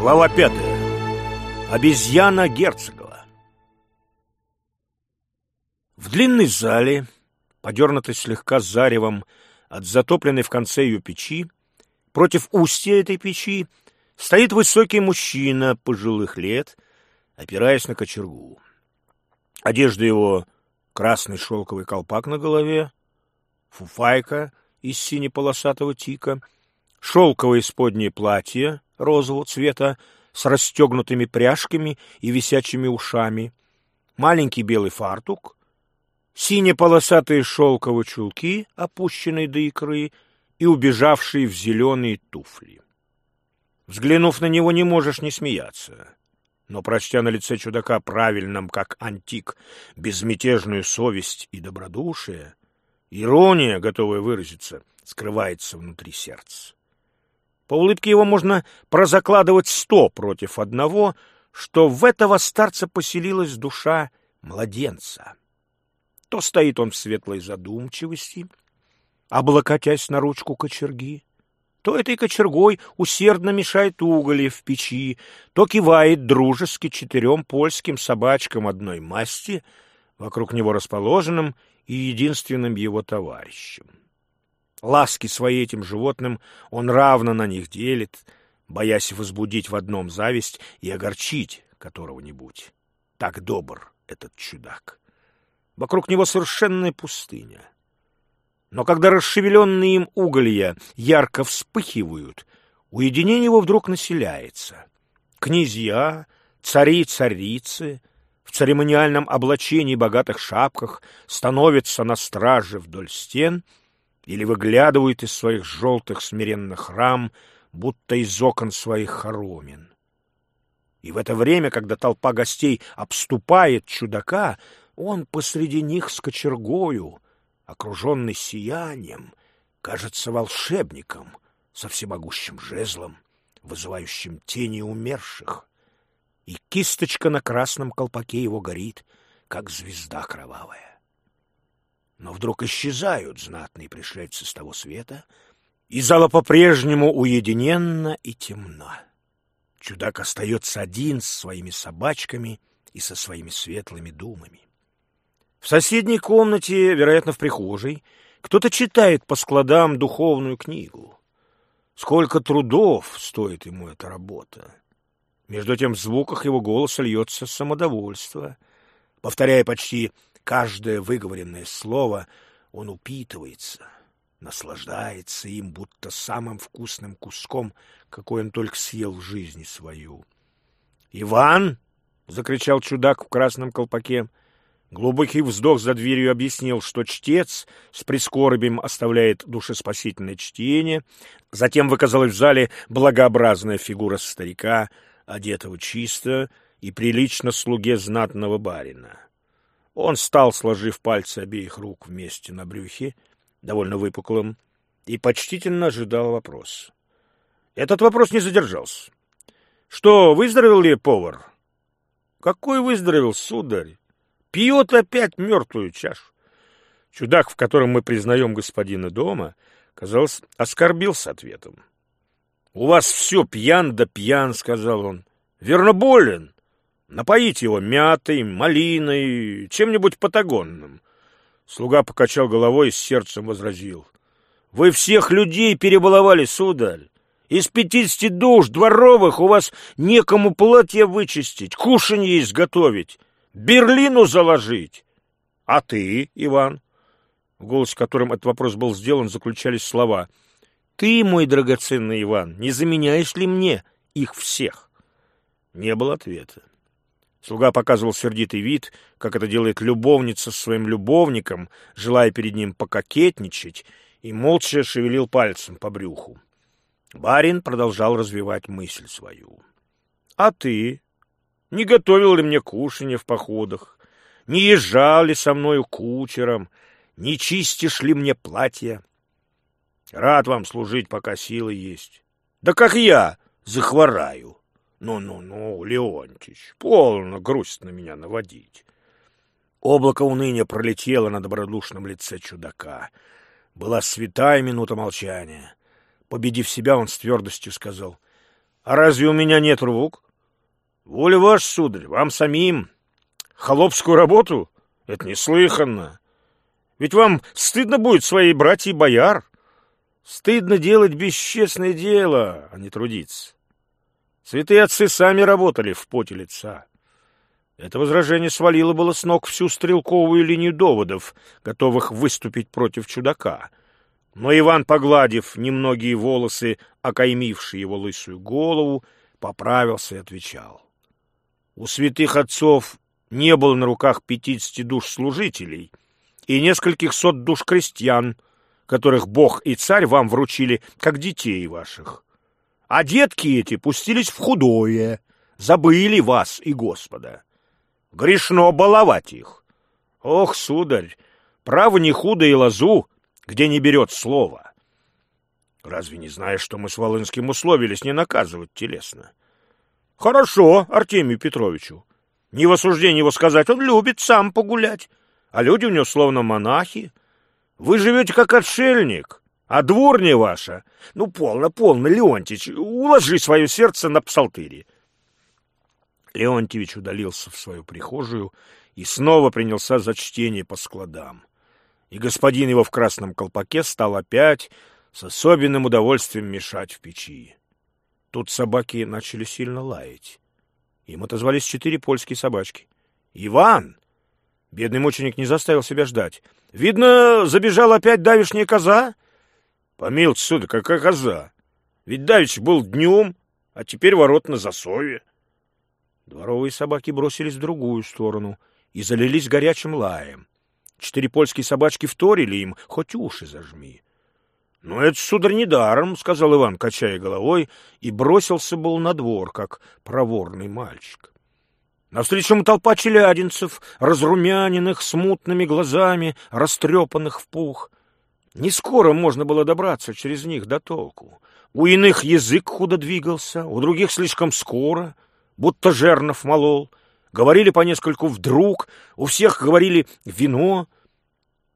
Глава пятая. Обезьяна Герцогова. В длинной зале, подернутой слегка заревом от затопленной в конце ее печи, против устья этой печи стоит высокий мужчина пожилых лет, опираясь на кочергу. Одежда его — красный шелковый колпак на голове, фуфайка из синеполосатого тика, шелковое исподнее платье розового цвета с расстегнутыми пряжками и висячими ушами, маленький белый фартук, сине-полосатые шелковые чулки, опущенные до икры, и убежавшие в зеленые туфли. Взглянув на него, не можешь не смеяться. Но, прочтя на лице чудака правильным, как антик, безмятежную совесть и добродушие, ирония, готовая выразиться, скрывается внутри сердца. По улыбке его можно прозакладывать сто против одного, что в этого старца поселилась душа младенца. То стоит он в светлой задумчивости, облокотясь на ручку кочерги, то этой кочергой усердно мешает уголи в печи, то кивает дружески четырем польским собачкам одной масти, вокруг него расположенным и единственным его товарищем. Ласки свои этим животным он равно на них делит, боясь возбудить в одном зависть и огорчить которого-нибудь. Так добр этот чудак. Вокруг него совершенная пустыня. Но когда расшевеленные им уголья ярко вспыхивают, уединение его вдруг населяется. Князья, цари-царицы в церемониальном облачении и богатых шапках становятся на страже вдоль стен — или выглядывают из своих желтых смиренных рам, будто из окон своих хоромин. И в это время, когда толпа гостей обступает чудака, он посреди них с кочергою, окруженный сиянием, кажется волшебником со всемогущим жезлом, вызывающим тени умерших. И кисточка на красном колпаке его горит, как звезда кровавая. Но вдруг исчезают знатные пришельцы с того света, и зала по-прежнему уединенна и темна. Чудак остается один с своими собачками и со своими светлыми думами. В соседней комнате, вероятно, в прихожей, кто-то читает по складам духовную книгу. Сколько трудов стоит ему эта работа. Между тем в звуках его голоса льется самодовольство. Повторяя почти Каждое выговоренное слово он упитывается, наслаждается им, будто самым вкусным куском, какой он только съел в жизни свою. «Иван!» — закричал чудак в красном колпаке. Глубокий вздох за дверью объяснил, что чтец с прискорбием оставляет душеспасительное чтение. Затем выказалась в зале благообразная фигура старика, одетого чисто и прилично слуге знатного барина. Он стал, сложив пальцы обеих рук вместе на брюхе, довольно выпуклым, и почтительно ожидал вопрос. Этот вопрос не задержался. «Что, выздоровел ли повар?» «Какой выздоровел, сударь? Пьет опять мертвую чашу». Чудак, в котором мы признаем господина дома, казалось, оскорбился ответом. «У вас все пьян да пьян», — сказал он. «Верно болен. Напоить его мятой, малиной, чем-нибудь патагонным. Слуга покачал головой и с сердцем возразил. — Вы всех людей перебаловали, сударь. Из пятидесяти душ дворовых у вас некому платье вычистить, кушанье изготовить, Берлину заложить. — А ты, Иван? В голосе, которым этот вопрос был сделан, заключались слова. — Ты, мой драгоценный Иван, не заменяешь ли мне их всех? Не было ответа. Слуга показывал сердитый вид, как это делает любовница с своим любовником, желая перед ним пококетничать, и молча шевелил пальцем по брюху. Барин продолжал развивать мысль свою. — А ты? Не готовил ли мне кушанье в походах? Не езжал ли со мною кучером? Не чистишь ли мне платье? Рад вам служить, пока силы есть. Да как я захвораю. Ну-ну-ну, Леонтич, полно грусть на меня наводить. Облако уныния пролетело на добродушном лице чудака. Была святая минута молчания. Победив себя, он с твердостью сказал, А разве у меня нет рук? Воля ваш, сударь, вам самим. Холопскую работу? Это неслыханно. Ведь вам стыдно будет своей братьей бояр. Стыдно делать бесчестное дело, а не трудиться. Святые отцы сами работали в поте лица. Это возражение свалило было с ног всю стрелковую линию доводов, готовых выступить против чудака. Но Иван, погладив немногие волосы, окаймившие его лысую голову, поправился и отвечал. У святых отцов не было на руках пятидесяти душ служителей и нескольких сот душ крестьян, которых Бог и царь вам вручили, как детей ваших. А детки эти пустились в худое, забыли вас и Господа. Грешно баловать их. Ох, сударь, право не худо и лазу, где не берет слова. Разве не знаешь, что мы с Волынским условились не наказывать телесно? Хорошо, Артемию Петровичу. Не в осуждении его сказать, он любит сам погулять. А люди у него словно монахи. Вы живете как отшельник, а дворня ваша... Ну, полно, полно, Леонтич, уложи свое сердце на псалтыре. Леонтьевич удалился в свою прихожую и снова принялся за чтение по складам. И господин его в красном колпаке стал опять с особенным удовольствием мешать в печи. Тут собаки начали сильно лаять. Им отозвались четыре польские собачки. «Иван!» Бедный мученик не заставил себя ждать. «Видно, забежала опять давишняя коза?» «Помилуйте, сударь, какая коза? Ведь давич был днем, а теперь ворот на засове». Дворовые собаки бросились в другую сторону и залились горячим лаем. Четыре польские собачки вторили им, хоть уши зажми. — Ну, это, сударь, недаром, — сказал Иван, качая головой, и бросился был на двор, как проворный мальчик. Навстречу ему толпа челядинцев, разрумяненных, смутными глазами, растрепанных в пух. Не скоро можно было добраться через них до толку. У иных язык худо двигался, у других слишком скоро — будто жернов молол. Говорили по нескольку вдруг, у всех говорили «вино».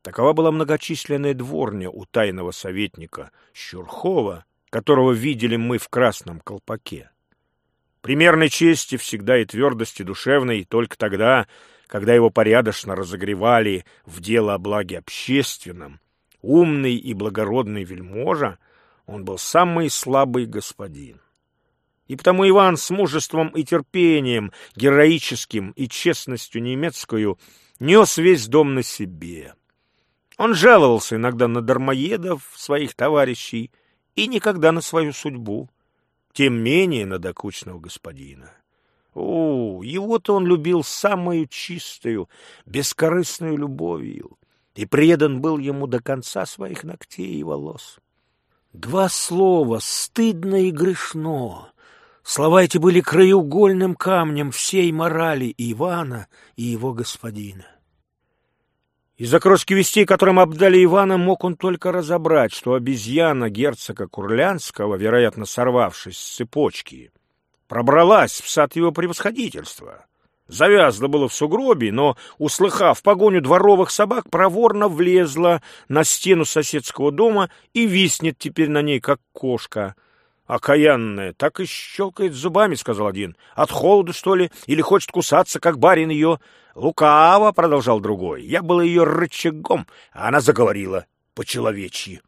Такова была многочисленная дворня у тайного советника Щурхова, которого видели мы в красном колпаке. Примерной чести всегда и твердости душевной только тогда, когда его порядочно разогревали в дело о благе общественном, умный и благородный вельможа, он был самый слабый господин. И потому Иван с мужеством и терпением, героическим и честностью немецкую, нес весь дом на себе. Он жаловался иногда на дармоедов, своих товарищей, и никогда на свою судьбу, тем менее на докучного господина. О, его-то он любил самую чистую, бескорыстную любовью, и предан был ему до конца своих ногтей и волос. Два слова «стыдно» и «грешно» Слова эти были краеугольным камнем всей морали Ивана и его господина. Из-за крошки вестей, которым обдали Ивана, мог он только разобрать, что обезьяна герцога Курлянского, вероятно, сорвавшись с цепочки, пробралась в сад его превосходительства. Завязла было в сугробе, но, услыхав погоню дворовых собак, проворно влезла на стену соседского дома и виснет теперь на ней, как кошка — «Окаянная, так и щелкает зубами», — сказал один. «От холода, что ли? Или хочет кусаться, как барин ее?» «Лукаво», — продолжал другой. «Я был ее рычагом, а она заговорила по-человечьи».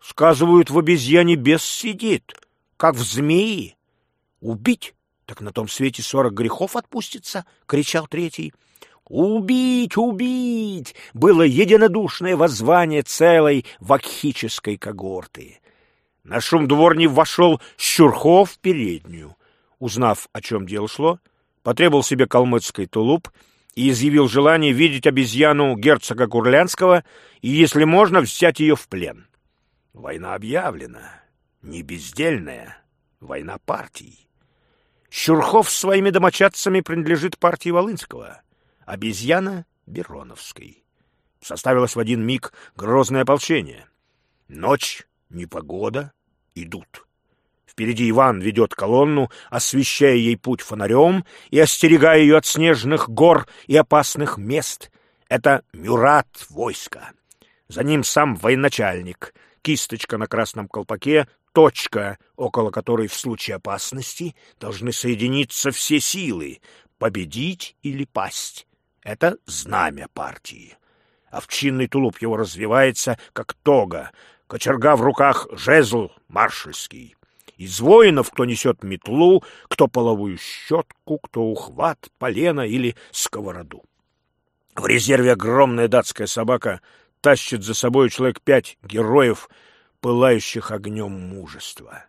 «Сказывают, в обезьяне бес сидит, как в змеи. Убить? Так на том свете сорок грехов отпустится», — кричал третий. «Убить! Убить!» было единодушное воззвание целой вакхической когорты. На шум дворни вошел Щурхов в переднюю. Узнав, о чем дело шло, потребовал себе калмыцкий тулуп и изъявил желание видеть обезьяну герцога Курлянского и, если можно, взять ее в плен. Война объявлена, не бездельная, война партий. Щурхов с своими домочадцами принадлежит партии Волынского, обезьяна — Бероновской. Составилось в один миг грозное ополчение. Ночь, непогода, идут. Впереди Иван ведет колонну, освещая ей путь фонарем и остерегая ее от снежных гор и опасных мест. Это Мюрат войска. За ним сам военачальник, кисточка на красном колпаке, точка, около которой в случае опасности должны соединиться все силы, победить или пасть. Это знамя партии. Овчинный тулуп его развивается, как тога, кочерга в руках жезл маршальский. Из воинов кто несет метлу, кто половую щетку, кто ухват, полено или сковороду. В резерве огромная датская собака тащит за собой человек пять героев, пылающих огнем мужества.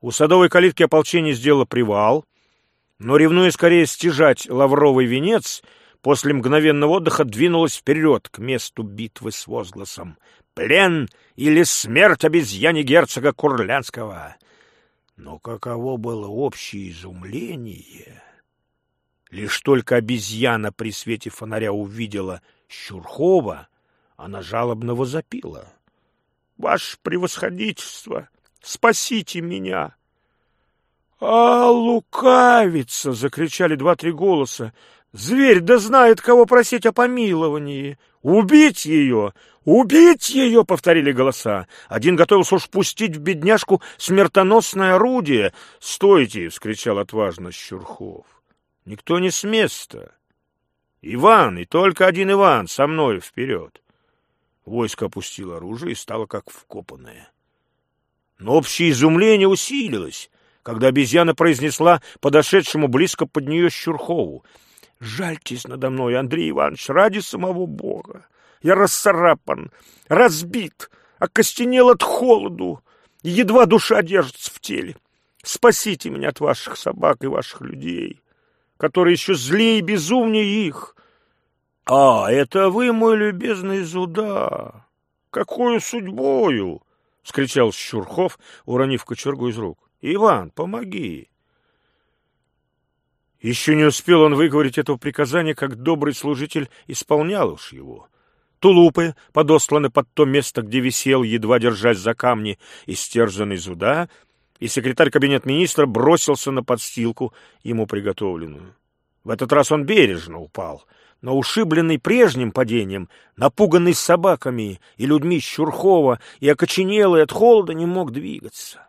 У садовой калитки ополчение сделало привал, но, ревнуя скорее стяжать лавровый венец, после мгновенного отдыха двинулась вперед к месту битвы с возгласом «Плен или смерть обезьяне герцога Курлянского!» Но каково было общее изумление! Лишь только обезьяна при свете фонаря увидела Щурхова, она жалобно возопила. — Ваше превосходительство, спасите меня! — А, лукавица! — закричали два-три голоса. — Зверь да знает, кого просить о помиловании. Убить ее! Убить ее! — повторили голоса. Один готовился уж пустить в бедняжку смертоносное орудие. — Стойте! — вскричал отважно Щурхов. — Никто не с места. Иван, и только один Иван, со мной вперед. Войско опустило оружие и стало как вкопанное. Но общее изумление усилилось, когда обезьяна произнесла подошедшему близко под нее Щурхову. — Жальтесь надо мной, Андрей Иванович, ради самого Бога. Я расцарапан, разбит, окостенел от холоду, едва душа держится в теле. Спасите меня от ваших собак и ваших людей, которые еще злее и безумнее их. — А, это вы, мой любезный Зуда! Какую судьбою! — вскричал Щурхов, уронив кочергу из рук. — Иван, помоги! Еще не успел он выговорить этого приказания, как добрый служитель исполнял уж его. Тулупы подосланы под то место, где висел, едва держась за камни, истерзанный Зуда, и секретарь кабинет министра бросился на подстилку, ему приготовленную. В этот раз он бережно упал — но ушибленный прежним падением, напуганный собаками и людьми Щурхова и окоченелый от холода не мог двигаться.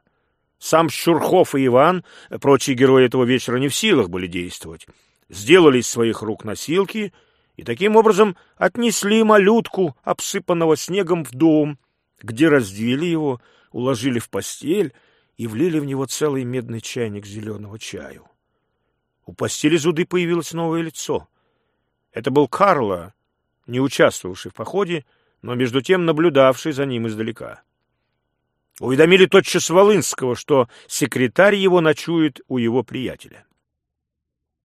Сам Щурхов и Иван, прочие герои этого вечера, не в силах были действовать, сделали из своих рук носилки и таким образом отнесли малютку, обсыпанного снегом, в дом, где раздели его, уложили в постель и влили в него целый медный чайник зеленого чаю. У постели Зуды появилось новое лицо — это был Карло, не участвовавший в походе, но между тем наблюдавший за ним издалека. Уведомили тотчас Волынского, что секретарь его ночует у его приятеля.